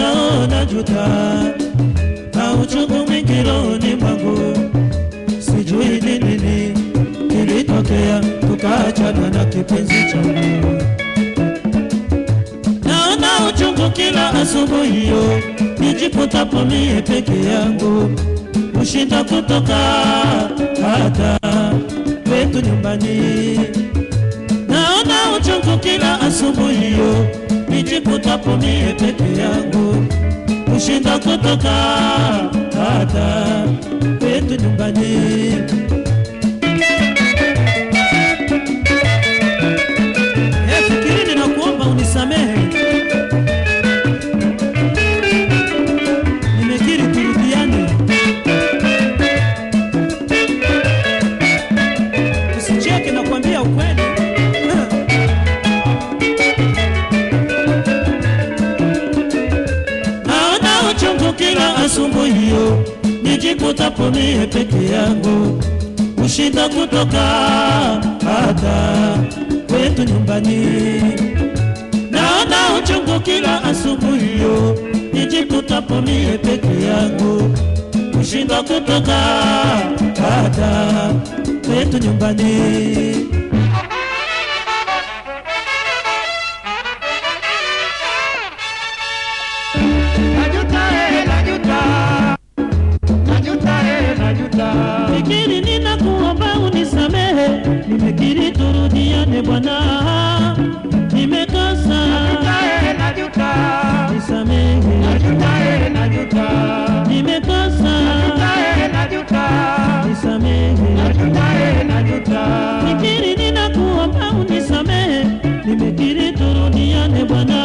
leo najuta na uchungu mwingi rohoni mwangu, sijui ni nini kilitokea tukaachana na kipenzi changu. Naona uchungu kila asubuhi, hiyo nijikutapo mie peke yangu, ushinda kutoka hata kwetu nyumbani. Naona uchungu kila asubuhi, hiyo nijikutapo mie peke kokoka ata etunyumbani kila asubuhi hiyo, nijikuta mie peke yangu, kushinda kutoka hata kwetu nyumbani. Naona uchungu kila asubuhi hiyo, nijikuta mie peke yangu, ushinda kutoka hata kwetu nyumbani. Eh, Fikiri Fikiri ninakuomba unisamehe, nimekiri turudiane bwana, nimekosa Najuta, eh, najuta. nisamehe, Najuta, eh, najuta. nimekosa Najuta, eh, najuta. nisamehe. Najuta, eh, najuta. Fikiri ninakuomba unisamehe, nimekiri turudiane bwana,